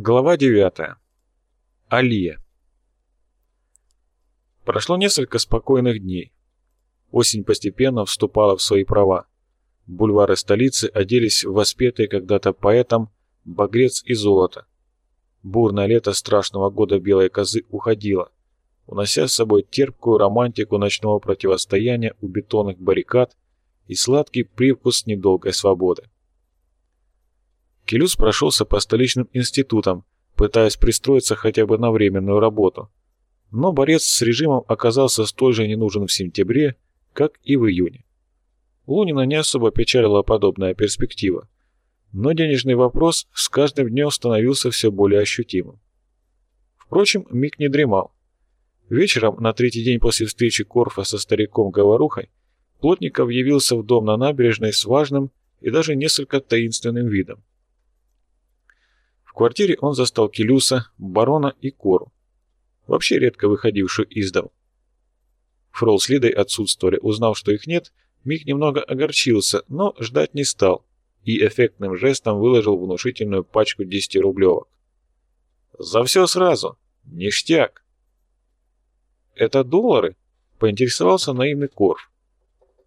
Глава 9. Алия. Прошло несколько спокойных дней. Осень постепенно вступала в свои права. Бульвары столицы оделись в воспетые когда-то поэтом багрец и золото. Бурное лето страшного года белой козы уходило, унося с собой терпкую романтику ночного противостояния у бетонных баррикад и сладкий привкус недолгой свободы. Келюс прошелся по столичным институтам, пытаясь пристроиться хотя бы на временную работу. Но борец с режимом оказался столь же не нужен в сентябре, как и в июне. Лунина не особо печалила подобная перспектива, но денежный вопрос с каждым днем становился все более ощутимым. Впрочем, Мик не дремал. Вечером, на третий день после встречи Корфа со стариком Говорухой, Плотников явился в дом на набережной с важным и даже несколько таинственным видом квартире он застал Келюса, барона и Кору, вообще редко выходившую из дому. Фрол с Лидой отсутствовали. Узнав, что их нет, Мик немного огорчился, но ждать не стал и эффектным жестом выложил внушительную пачку 10-рублевок. «За все сразу! Ништяк!» «Это доллары?» — поинтересовался наивный Корф.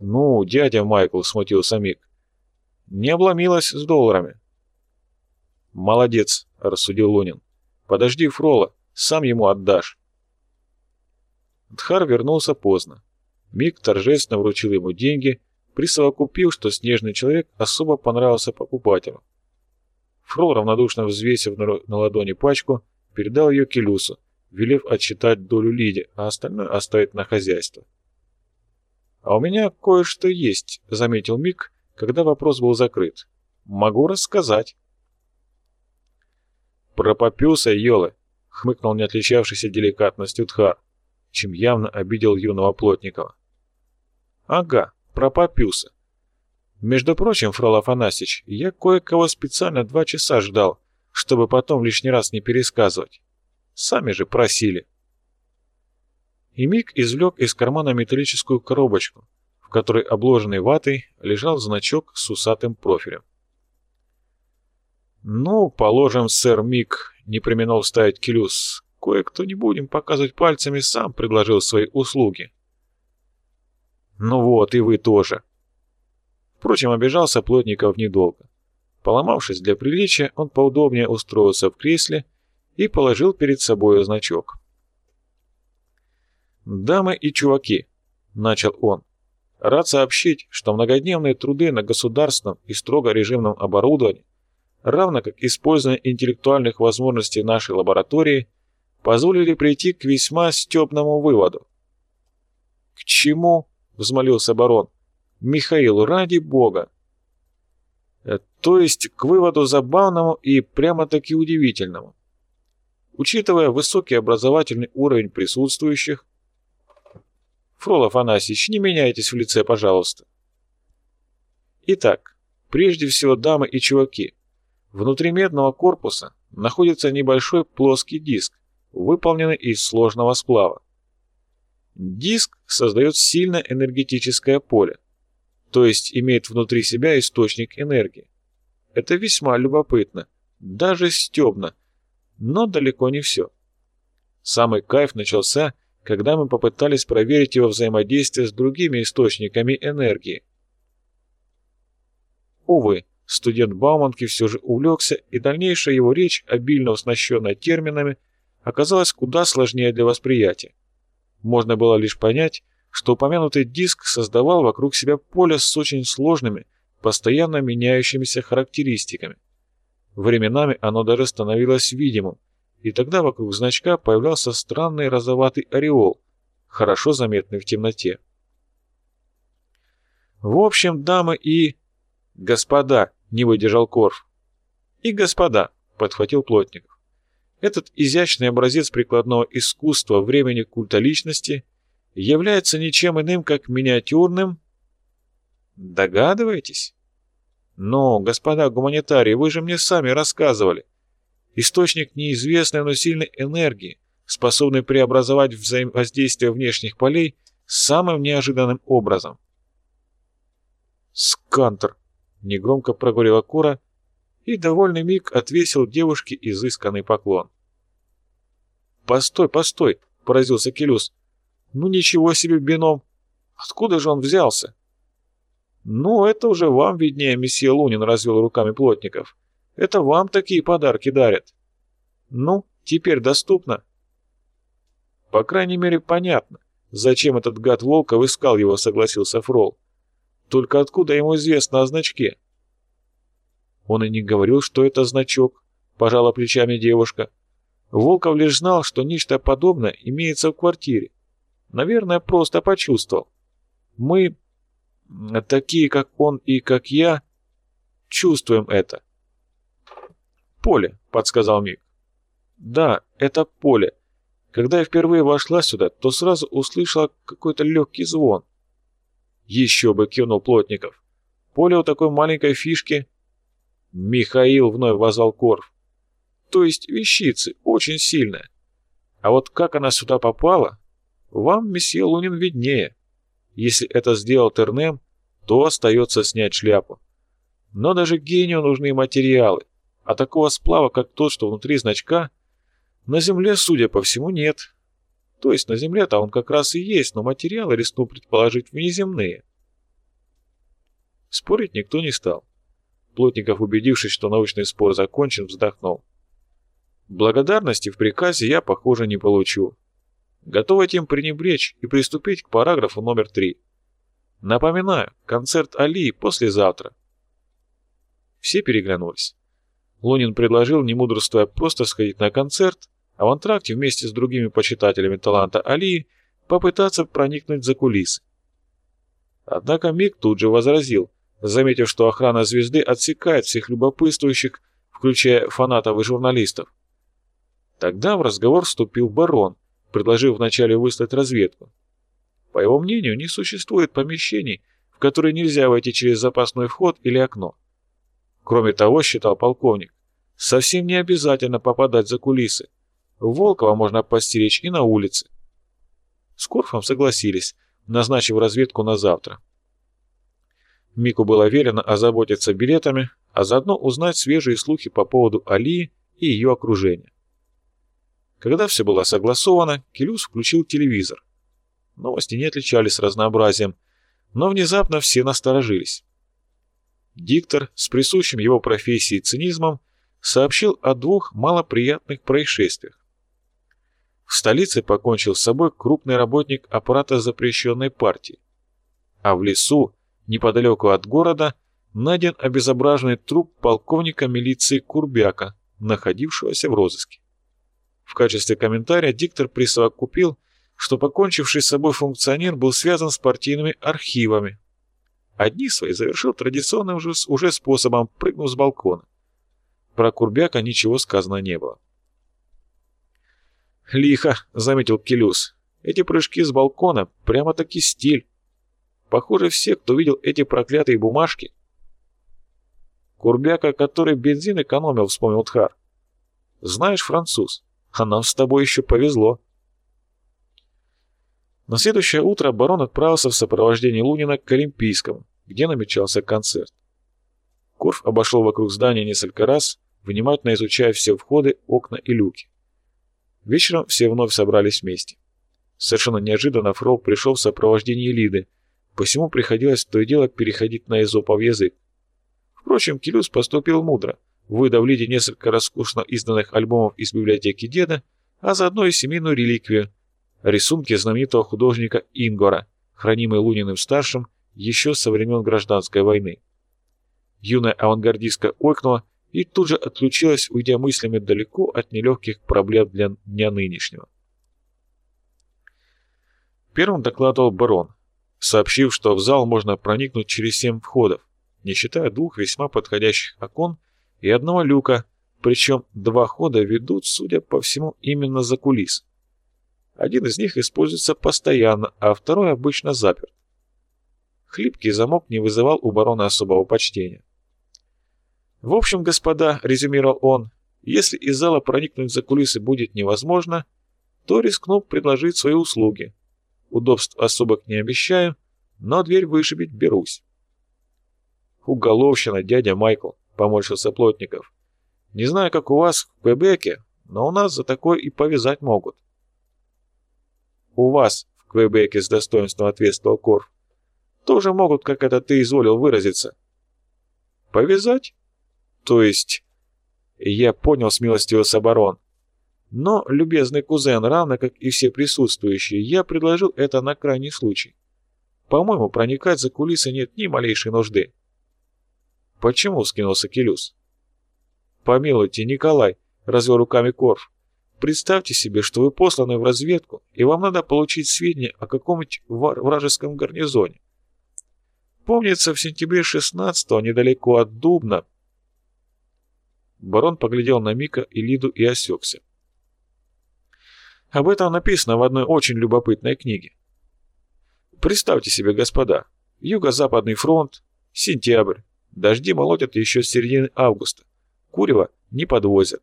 «Ну, дядя Майкл», — смутился Мик. «Не обломилась с долларами». «Молодец», — рассудил Лунин. «Подожди Фрола, сам ему отдашь». Дхар вернулся поздно. Мик торжественно вручил ему деньги, присовокупил, что снежный человек особо понравился покупателю. Фрол, равнодушно взвесив на ладони пачку, передал ее Келюсу, велев отсчитать долю Лиде, а остальное оставить на хозяйство. «А у меня кое-что есть», — заметил Мик, когда вопрос был закрыт. «Могу рассказать». «Про Папюса, Йолы!» — хмыкнул не отличавшийся деликатностью Тхар, чем явно обидел юного Плотникова. «Ага, про Папюса. Между прочим, Фрол Афанасьевич, я кое-кого специально два часа ждал, чтобы потом лишний раз не пересказывать. Сами же просили». И Мик извлек из кармана металлическую коробочку, в которой, обложенный ватой, лежал значок с усатым профилем. «Ну, положим, сэр Мик не применил вставить Келюс. Кое-кто не будем показывать пальцами, сам предложил свои услуги». «Ну вот, и вы тоже». Впрочем, обижался Плотников недолго. Поломавшись для приличия, он поудобнее устроился в кресле и положил перед собой значок. «Дамы и чуваки», — начал он, — «рад сообщить, что многодневные труды на государственном и строго режимном оборудовании равно как использование интеллектуальных возможностей нашей лаборатории, позволили прийти к весьма стебному выводу. «К чему?» — взмолился барон. «Михаил, ради бога!» э, «То есть к выводу забавному и прямо-таки удивительному. Учитывая высокий образовательный уровень присутствующих, Фролов Анасич, не меняйтесь в лице, пожалуйста. Итак, прежде всего, дамы и чуваки, Внутри медного корпуса находится небольшой плоский диск, выполненный из сложного сплава. Диск создает сильное энергетическое поле, то есть имеет внутри себя источник энергии. Это весьма любопытно, даже стебно, но далеко не все. Самый кайф начался, когда мы попытались проверить его взаимодействие с другими источниками энергии. Увы, Студент Бауманки все же увлекся, и дальнейшая его речь, обильно оснащенная терминами, оказалась куда сложнее для восприятия. Можно было лишь понять, что упомянутый диск создавал вокруг себя поле с очень сложными, постоянно меняющимися характеристиками. Временами оно даже становилось видимым, и тогда вокруг значка появлялся странный розоватый ореол, хорошо заметный в темноте. В общем, дамы и «Господа!» — не выдержал Корф. «И господа!» — подхватил Плотников. Этот изящный образец прикладного искусства времени культа личности является ничем иным, как миниатюрным... Догадываетесь? Но, господа гуманитарии, вы же мне сами рассказывали. Источник неизвестной, но сильной энергии, способный преобразовать взаимодействие внешних полей самым неожиданным образом. Скантер, Негромко проговорила Кора, и довольный миг отвесил девушке изысканный поклон. «Постой, постой!» — поразился Келюс. «Ну ничего себе бином! Откуда же он взялся?» «Ну, это уже вам виднее, месье Лунин», — развел руками плотников. «Это вам такие подарки дарят». «Ну, теперь доступно?» «По крайней мере, понятно, зачем этот гад Волков искал его», — согласился Фрол. «Только откуда ему известно о значке?» «Он и не говорил, что это значок», — пожала плечами девушка. Волков лишь знал, что нечто подобное имеется в квартире. Наверное, просто почувствовал. Мы, такие как он и как я, чувствуем это. «Поле», — подсказал Мик. «Да, это поле. Когда я впервые вошла сюда, то сразу услышала какой-то легкий звон». «Еще бы», — кивнул Плотников. «Поле у такой маленькой фишки...» «Михаил», — вновь возвал Корф то есть вещицы, очень сильная. А вот как она сюда попала, вам, месье Лунин, виднее. Если это сделал Тернем, то остается снять шляпу. Но даже гению нужны материалы, а такого сплава, как тот, что внутри значка, на Земле, судя по всему, нет. То есть на Земле-то он как раз и есть, но материалы, рискну предположить, внеземные. Спорить никто не стал. Плотников, убедившись, что научный спор закончен, вздохнул. Благодарности в приказе я, похоже, не получу. Готов этим пренебречь и приступить к параграфу номер три. Напоминаю, концерт Алии послезавтра. Все переглянулись. Лунин предложил, не мудрствуя, просто сходить на концерт, а в антракте вместе с другими почитателями таланта Алии попытаться проникнуть за кулисы. Однако Мик тут же возразил, заметив, что охрана звезды отсекает всех любопытствующих, включая фанатов и журналистов. Тогда в разговор вступил барон, предложив вначале выслать разведку. По его мнению, не существует помещений, в которые нельзя войти через запасной вход или окно. Кроме того, считал полковник, совсем не обязательно попадать за кулисы. Волкова можно постеречь и на улице. С Корфом согласились, назначив разведку на завтра. Мику было велено озаботиться билетами, а заодно узнать свежие слухи по поводу Алии и ее окружения. Когда все было согласовано, Келюс включил телевизор. Новости не отличались разнообразием, но внезапно все насторожились. Диктор с присущим его профессии цинизмом сообщил о двух малоприятных происшествиях. В столице покончил с собой крупный работник аппарата запрещенной партии, а в лесу, неподалеку от города, найден обезображенный труп полковника милиции Курбяка, находившегося в розыске. В качестве комментария диктор присовокупил, что покончивший с собой функционер был связан с партийными архивами. Одни свои завершил традиционным уже, уже способом, прыгнув с балкона. Про Курбяка ничего сказано не было. «Лихо», — заметил Келюс. «Эти прыжки с балкона прямо-таки стиль. Похоже, все, кто видел эти проклятые бумажки...» «Курбяка, который бензин экономил», — вспомнил Тхар. «Знаешь, француз, а нам с тобой еще повезло. На следующее утро барон отправился в сопровождении Лунина к Олимпийскому, где намечался концерт. Корф обошел вокруг здания несколько раз, внимательно изучая все входы, окна и люки. Вечером все вновь собрались вместе. Совершенно неожиданно Фрол пришел в сопровождении Лиды, посему приходилось то и дело переходить на изопов язык. Впрочем, Келюс поступил мудро – выдав Лиде несколько роскошно изданных альбомов из библиотеки деда, а заодно и семейную реликвию – рисунки знаменитого художника Ингора, хранимые Луниным-старшим еще со времен Гражданской войны. Юная авангардистка ойкнула и тут же отключилась, уйдя мыслями далеко от нелегких проблем для дня нынешнего. Первым докладывал барон, сообщив, что в зал можно проникнуть через семь входов, не считая двух весьма подходящих окон – и одного люка, причем два хода ведут, судя по всему, именно за кулис. Один из них используется постоянно, а второй обычно заперт. Хлипкий замок не вызывал у барона особого почтения. «В общем, господа», — резюмировал он, — «если из зала проникнуть за кулисы будет невозможно, то рискну предложить свои услуги. Удобств особых не обещаю, но дверь вышибить берусь». «Уголовщина, дядя Майкл», — поморщился Плотников. «Не знаю, как у вас в Квебеке, но у нас за такое и повязать могут». «У вас в Квебеке с достоинством ответствовал Корф. Тоже могут, как это ты изволил выразиться». «Повязать? То есть...» Я понял смилостивился барон. Но, любезный кузен, равно как и все присутствующие, я предложил это на крайний случай. По-моему, проникать за кулисы нет ни малейшей нужды. Почему скинулся Келюс? Помилуйте, Николай, развел руками Корф. Представьте себе, что вы посланы в разведку, и вам надо получить сведения о каком-нибудь вражеском гарнизоне. Помнится, в сентябре 16-го, недалеко от Дубна, Барон поглядел на Мика и Лиду и осекся. Об этом написано в одной очень любопытной книге. Представьте себе, господа, Юго-Западный фронт, сентябрь, дожди молотят еще с середины августа, курева не подвозят.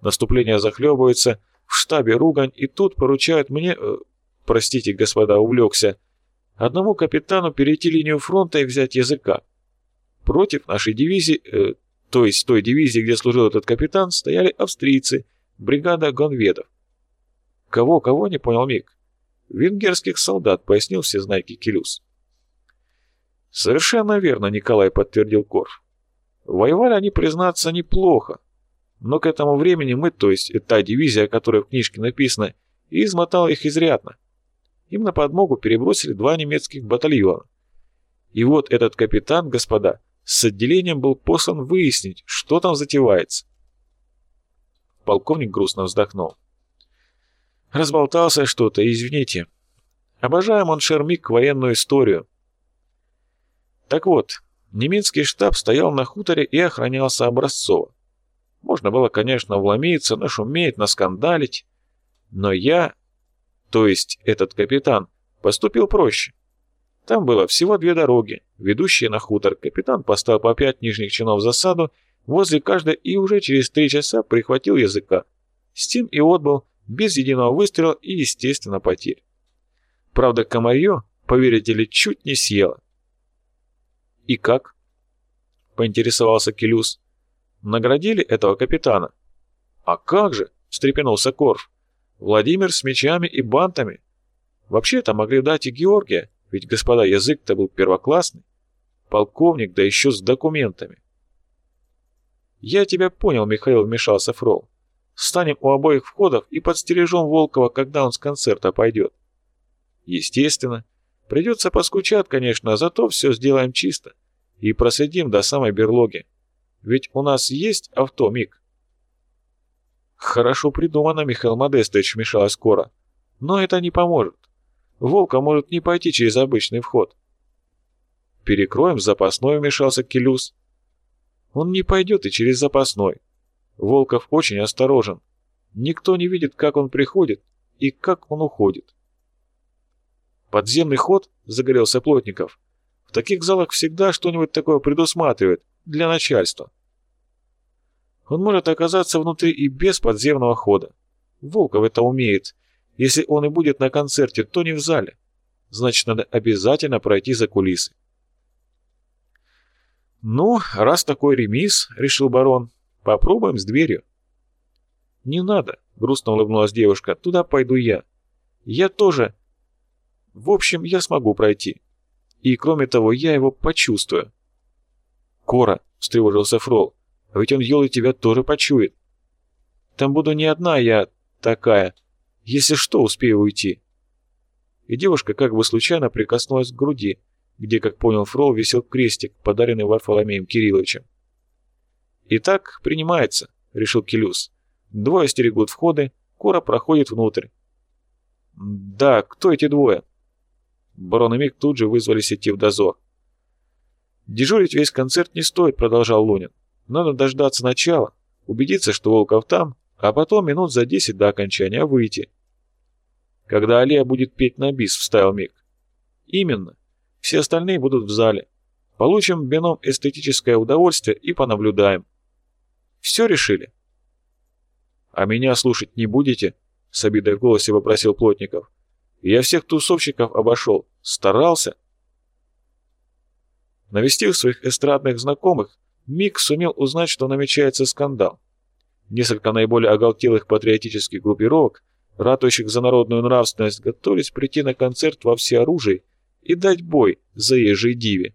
Наступление захлебывается, в штабе ругань, и тут поручают мне, э, простите, господа, увлекся, одному капитану перейти линию фронта и взять языка. Против нашей дивизии, э, то есть той дивизии, где служил этот капитан, стояли австрийцы, бригада гонведов. Кого-кого, не понял Мик. Венгерских солдат, пояснил всезнайки Келюс. Совершенно верно, Николай подтвердил Корф. Воевали они, признаться, неплохо. Но к этому времени мы, то есть та дивизия, о которой в книжке написано, измотала их изрядно. Им на подмогу перебросили два немецких батальона. И вот этот капитан, господа, с отделением был послан выяснить, что там затевается. Полковник грустно вздохнул. Разболтался что-то, извините. Обожаю, моншер Мик, военную историю. Так вот, немецкий штаб стоял на хуторе и охранялся образцово. Можно было, конечно, вломиться, нашуметь, наскандалить. Но я, то есть этот капитан, поступил проще. Там было всего две дороги, ведущие на хутор. Капитан поставил по пять нижних чинов в засаду возле каждой и уже через три часа прихватил языка. Стим и отбыл, без единого выстрела и, естественно, потерь. Правда, комарье, поверите ли, чуть не съело. «И как?» — поинтересовался Келюс. «Наградили этого капитана?» «А как же?» — встрепенулся Корф. «Владимир с мечами и бантами. Вообще-то могли дать и Георгия, ведь, господа, язык-то был первоклассный. Полковник, да еще с документами. «Я тебя понял, Михаил», — вмешался Фрол. «Станем у обоих входов и подстережем Волкова, когда он с концерта пойдет». «Естественно. Придется поскучать, конечно, зато все сделаем чисто. И проследим до самой берлоги. Ведь у нас есть авто, Мик». «Хорошо придумано, Михаил Модестович», — вмешалась Кора. «Но это не поможет. Волка может не пойти через обычный вход. Перекроем запасной, вмешался Келюс. Он не пойдет и через запасной. Волков очень осторожен. Никто не видит, как он приходит и как он уходит. Подземный ход, загорелся Плотников. В таких залах всегда что-нибудь такое предусматривают для начальства. Он может оказаться внутри и без подземного хода. Волков это умеет если он и будет на концерте, то не в зале. Значит, надо обязательно пройти за кулисы. «Ну, раз такой ремис, — решил барон, — попробуем с дверью». «Не надо», — грустно улыбнулась девушка, — «туда пойду я. Я тоже... В общем, я смогу пройти. И, кроме того, я его почувствую». «Кора», — встревожился Фрол, — «а ведь он, елы, тебя тоже почует». «Там буду не одна я такая, если что, успею уйти». И девушка как бы случайно прикоснулась к груди, где, как понял Фрол, висел крестик, подаренный Варфоломеем Кирилловичем. «Итак, принимается», — решил Келюс. «Двое стерегут входы, Кора проходит внутрь». «Да, кто эти двое?» Барон и Мик тут же вызвались идти в дозор. «Дежурить весь концерт не стоит», — продолжал Лунин. «Надо дождаться начала, убедиться, что Волков там, а потом минут за десять до окончания выйти. Когда Алия будет петь на бис, вставил Мик. Именно. Все остальные будут в зале. Получим бином эстетическое удовольствие и понаблюдаем. Все решили? А меня слушать не будете? С обидой в голосе вопросил Плотников. Я всех тусовщиков обошел. Старался. Навестив своих эстрадных знакомых, Мик сумел узнать, что намечается скандал. Несколько наиболее оголтелых патриотических группировок, ратующих за народную нравственность, готовились прийти на концерт во всеоружии и дать бой заезжей диве.